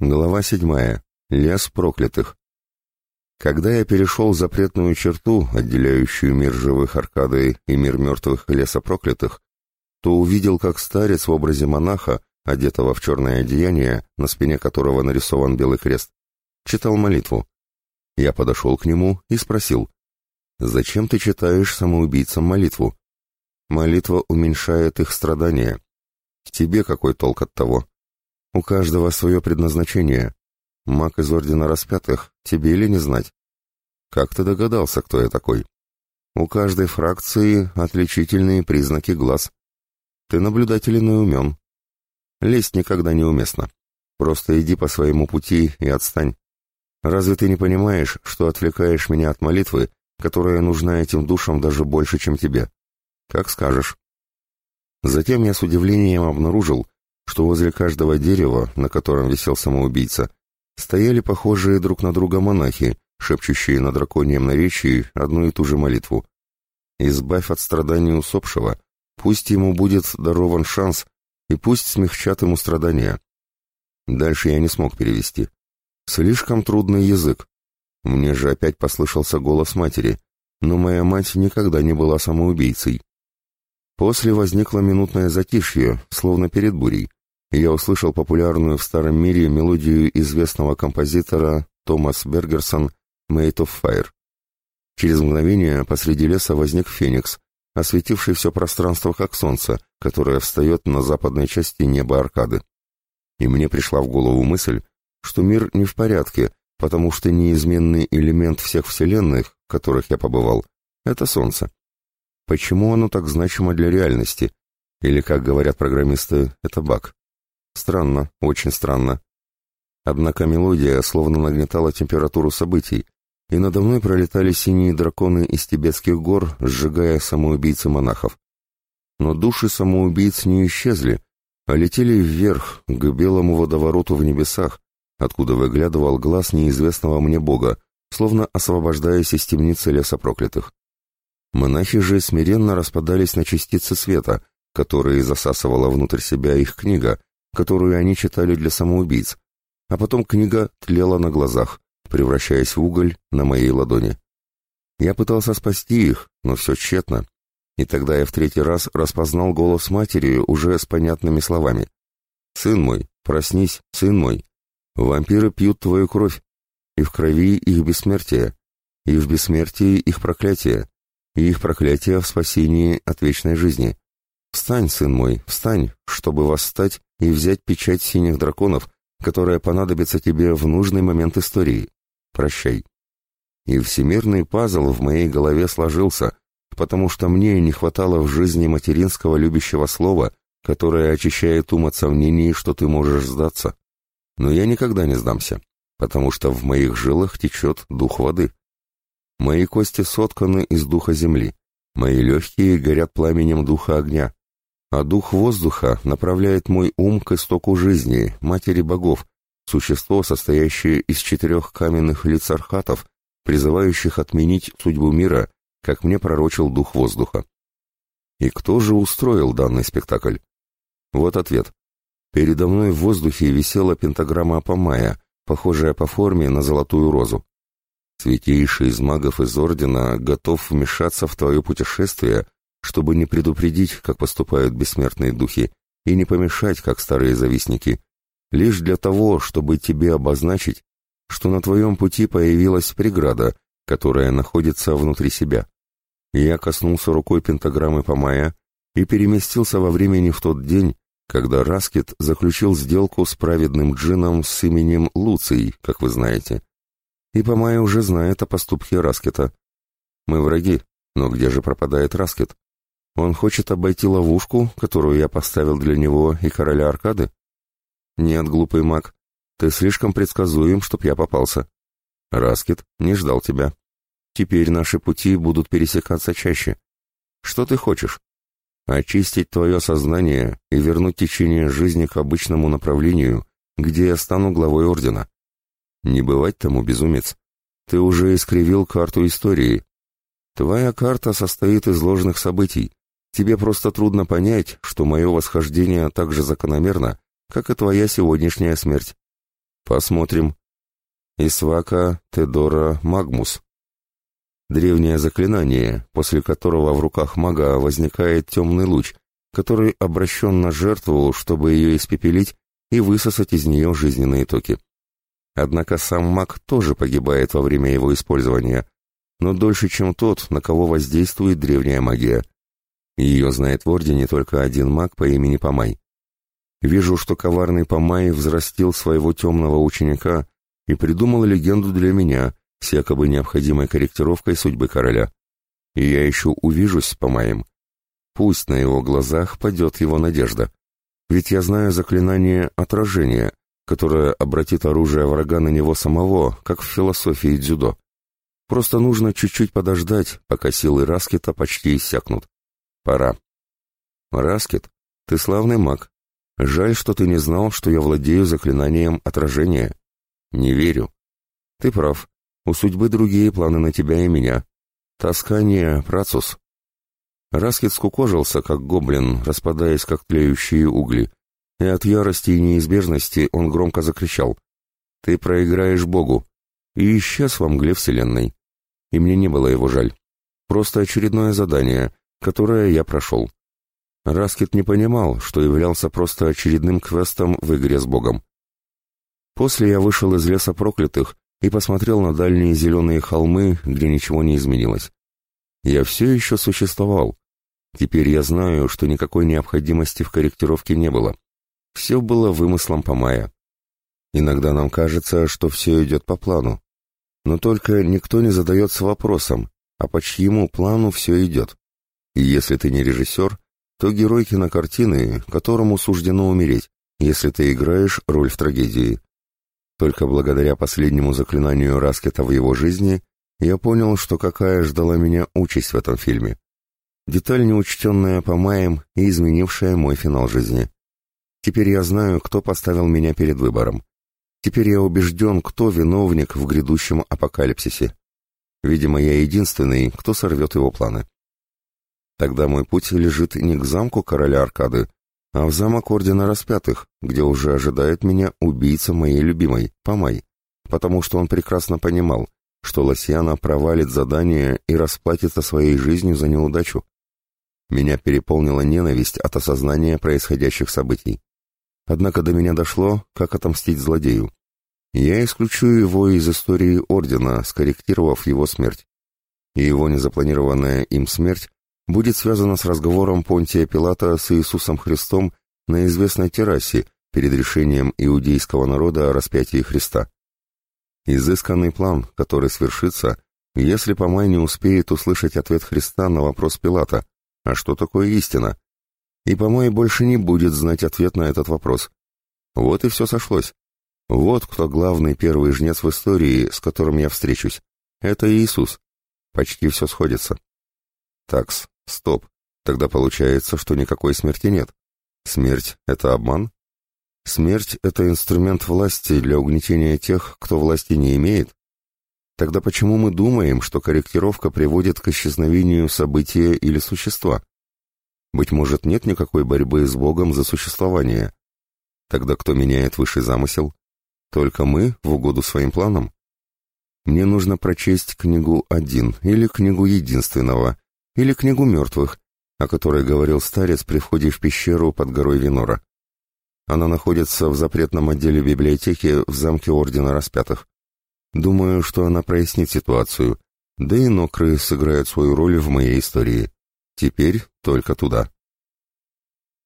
Глава седьмая. Лес проклятых. Когда я перешел запретную черту, отделяющую мир живых Аркады и мир мертвых леса проклятых, то увидел, как старец в образе монаха, одетого в черное одеяние, на спине которого нарисован белый крест, читал молитву. Я подошел к нему и спросил, «Зачем ты читаешь самоубийцам молитву?» «Молитва уменьшает их страдания. Тебе какой толк от того?» У каждого свое предназначение. Маг из Ордена Распятых, тебе или не знать? Как ты догадался, кто я такой? У каждой фракции отличительные признаки глаз. Ты наблюдателен и умен. Лезть никогда неуместно. Просто иди по своему пути и отстань. Разве ты не понимаешь, что отвлекаешь меня от молитвы, которая нужна этим душам даже больше, чем тебе? Как скажешь. Затем я с удивлением обнаружил, что возле каждого дерева, на котором висел самоубийца, стояли похожие друг на друга монахи, шепчущие на драконьем наречии одну и ту же молитву. «Избавь от страданий усопшего, пусть ему будет дарован шанс, и пусть смягчат ему страдания». Дальше я не смог перевести. Слишком трудный язык. Мне же опять послышался голос матери, но моя мать никогда не была самоубийцей. После возникло минутное затишье, словно перед бурей, я услышал популярную в старом мире мелодию известного композитора Томас Бергерсон «Made of Fire». Через мгновение посреди леса возник феникс, осветивший все пространство как солнце, которое встает на западной части неба аркады. И мне пришла в голову мысль, что мир не в порядке, потому что неизменный элемент всех вселенных, в которых я побывал, — это солнце. Почему оно так значимо для реальности? Или, как говорят программисты, это баг? Странно, очень странно. Однако мелодия словно нагнетала температуру событий, и надо мной пролетали синие драконы из тибетских гор, сжигая самоубийцы монахов. Но души самоубийц не исчезли, а летели вверх, к белому водовороту в небесах, откуда выглядывал глаз неизвестного мне бога, словно освобождаясь из темницы леса проклятых. Монахи же смиренно распадались на частицы света, которые засасывала внутрь себя их книга, которую они читали для самоубийц, а потом книга тлела на глазах, превращаясь в уголь на моей ладони. Я пытался спасти их, но все тщетно, и тогда я в третий раз распознал голос матери уже с понятными словами. «Сын мой, проснись, сын мой, вампиры пьют твою кровь, и в крови их бессмертие, и в бессмертии их проклятие, и их проклятие в спасении от вечной жизни. Встань, сын мой, встань, чтобы восстать и взять печать синих драконов, которая понадобится тебе в нужный момент истории. Прощай. И всемирный пазл в моей голове сложился, потому что мне не хватало в жизни материнского любящего слова, которое очищает ум от сомнений, что ты можешь сдаться. Но я никогда не сдамся, потому что в моих жилах течет дух воды. Мои кости сотканы из духа земли, мои легкие горят пламенем духа огня, а дух воздуха направляет мой ум к истоку жизни, матери богов, существо, состоящее из четырех каменных лиц архатов, призывающих отменить судьбу мира, как мне пророчил дух воздуха. И кто же устроил данный спектакль? Вот ответ. Передо мной в воздухе висела пентаграмма Апамая, похожая по форме на золотую розу. Святейший из магов из Ордена готов вмешаться в твое путешествие чтобы не предупредить, как поступают бессмертные духи, и не помешать, как старые завистники, лишь для того, чтобы тебе обозначить, что на твоем пути появилась преграда, которая находится внутри себя. Я коснулся рукой пентаграммы Памая и переместился во времени в тот день, когда Раскет заключил сделку с праведным джином с именем Луций, как вы знаете. И Памай уже знает о поступке Раскета. Мы враги, но где же пропадает Раскет? Он хочет обойти ловушку, которую я поставил для него и короля Аркады? Нет, глупый маг, ты слишком предсказуем, чтоб я попался. Раскет не ждал тебя. Теперь наши пути будут пересекаться чаще. Что ты хочешь? Очистить твое сознание и вернуть течение жизни к обычному направлению, где я стану главой ордена. Не бывать тому, безумец. Ты уже искривил карту истории. Твоя карта состоит из ложных событий, Тебе просто трудно понять, что мое восхождение так же закономерно, как и твоя сегодняшняя смерть. Посмотрим. Исвака Тедора Магмус. Древнее заклинание, после которого в руках мага возникает темный луч, который обращен на жертву, чтобы ее испепелить и высосать из нее жизненные токи. Однако сам маг тоже погибает во время его использования, но дольше, чем тот, на кого воздействует древняя магия. Ее знает в Ордене только один маг по имени Помай. Вижу, что коварный Помай взрастил своего темного ученика и придумал легенду для меня, с якобы необходимой корректировкой судьбы короля. И я еще увижусь с Помаем. Пусть на его глазах падет его надежда. Ведь я знаю заклинание отражения, которое обратит оружие врага на него самого, как в философии дзюдо. Просто нужно чуть-чуть подождать, пока силы Раскита почти иссякнут. Пора. Раскит, ты славный маг, Жаль, что ты не знал, что я владею заклинанием отражения. Не верю. Ты прав. У судьбы другие планы на тебя и меня. Таскание, працус. Раскет скукожился, как гоблин, распадаясь, как тлеющие угли. И от ярости и неизбежности он громко закричал. «Ты проиграешь Богу!» И исчез во мгле Вселенной. И мне не было его жаль. Просто очередное задание, которое я прошел. Раскет не понимал, что являлся просто очередным квестом в игре с Богом. После я вышел из леса проклятых и посмотрел на дальние зеленые холмы, где ничего не изменилось. Я все еще существовал. Теперь я знаю, что никакой необходимости в корректировке не было. Все было вымыслом Помая. Иногда нам кажется, что все идет по плану. Но только никто не задается вопросом, а по чьему плану все идет. И если ты не режиссер, то герой кинокартины, которому суждено умереть, если ты играешь роль в трагедии. Только благодаря последнему заклинанию Раскета в его жизни я понял, что какая ждала меня участь в этом фильме. Деталь, неучтенная по маям и изменившая мой финал жизни. Теперь я знаю, кто поставил меня перед выбором. Теперь я убежден, кто виновник в грядущем апокалипсисе. Видимо, я единственный, кто сорвет его планы. Тогда мой путь лежит не к замку короля Аркады, а в замок Ордена Распятых, где уже ожидает меня убийца моей любимой, Помай, потому что он прекрасно понимал, что Лосьяна провалит задание и расплатится своей жизнью за неудачу. Меня переполнила ненависть от осознания происходящих событий. Однако до меня дошло, как отомстить злодею. Я исключу его из истории Ордена, скорректировав его смерть. И его незапланированная им смерть будет связано с разговором Понтия Пилата с Иисусом Христом на известной террасе перед решением иудейского народа о распятии Христа. Изысканный план, который свершится, если Помай не успеет услышать ответ Христа на вопрос Пилата «А что такое истина?» И Помай больше не будет знать ответ на этот вопрос. Вот и все сошлось. Вот кто главный первый жнец в истории, с которым я встречусь. Это Иисус. Почти все сходится. Такс, Стоп. Тогда получается, что никакой смерти нет. Смерть — это обман? Смерть — это инструмент власти для угнетения тех, кто власти не имеет? Тогда почему мы думаем, что корректировка приводит к исчезновению события или существа? Быть может, нет никакой борьбы с Богом за существование. Тогда кто меняет высший замысел? Только мы в угоду своим планам? Мне нужно прочесть книгу «Один» или книгу «Единственного», или книгу мертвых, о которой говорил старец при входе в пещеру под горой Винора. Она находится в запретном отделе библиотеки в замке Ордена Распятых. Думаю, что она прояснит ситуацию, да и Нокры сыграют свою роль в моей истории. Теперь только туда.